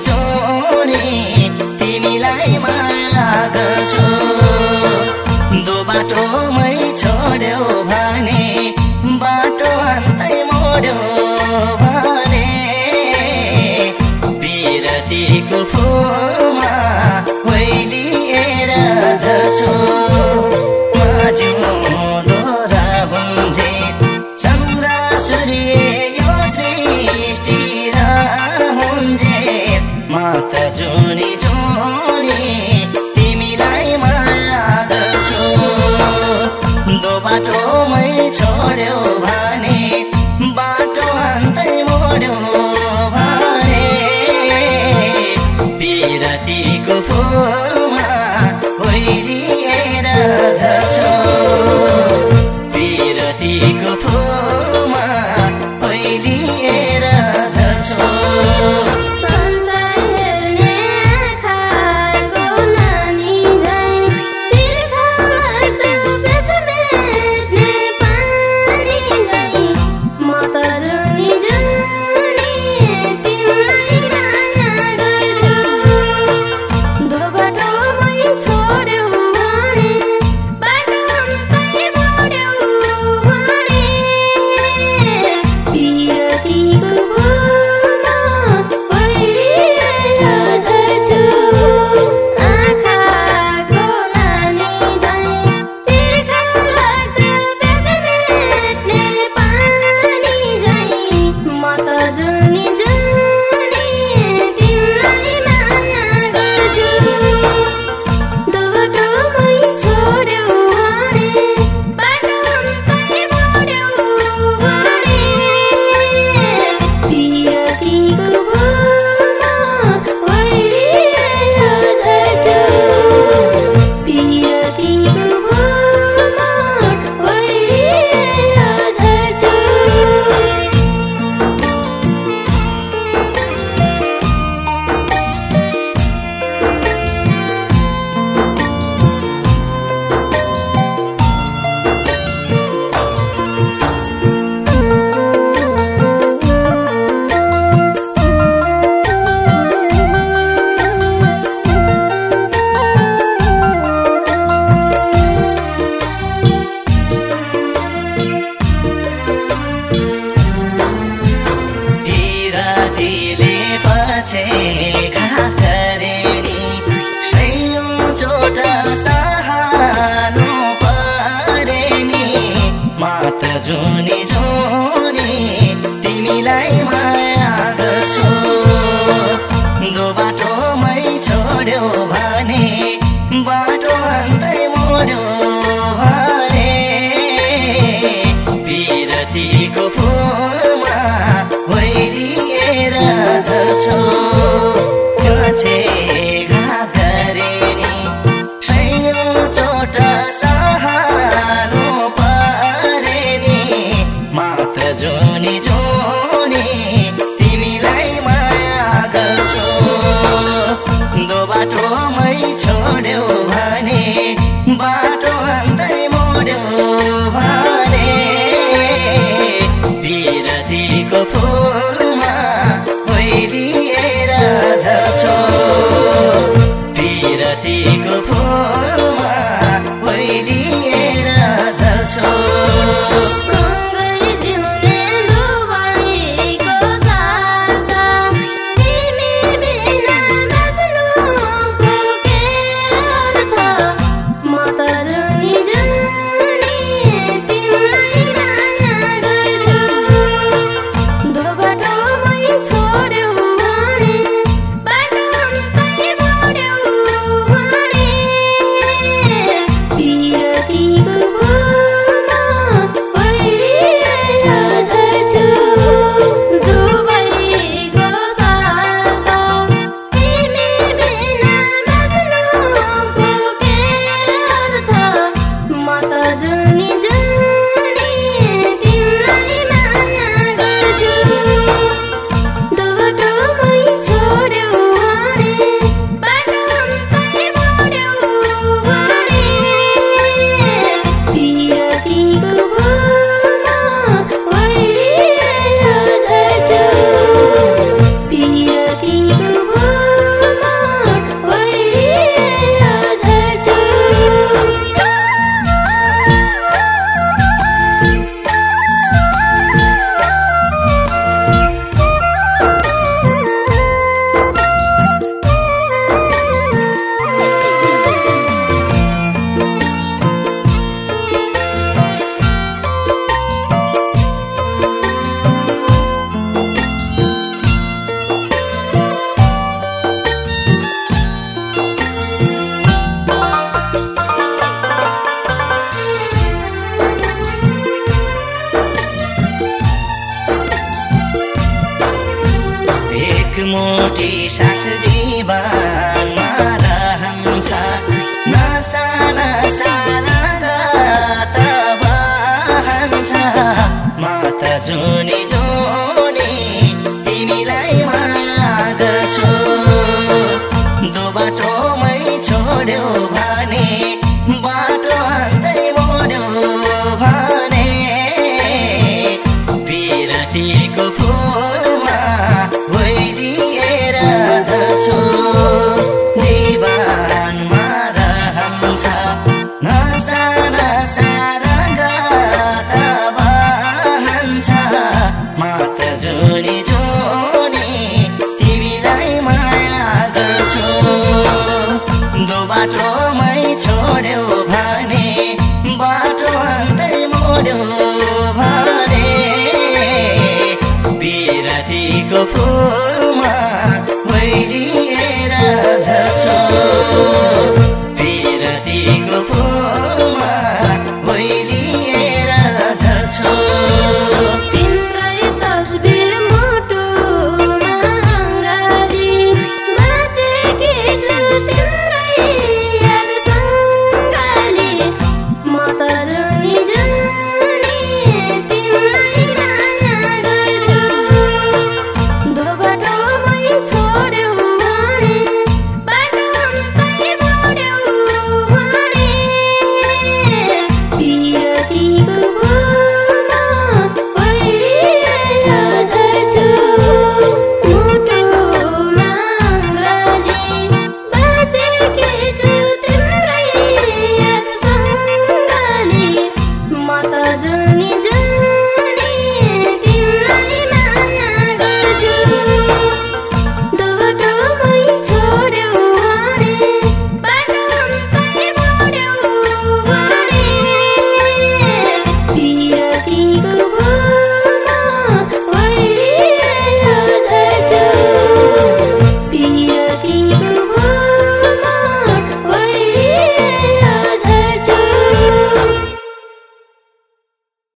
जुनी जोनी chota you मुठी सास जीवनमा रहन्छ नसा नसा रगत बहन्छ म त जुनी जुनी तिमीलाई माया गर्छु दो बाटोमै छोड्यो भने बाटो हान्दै मोड्यो भने। विरतीको फुलमा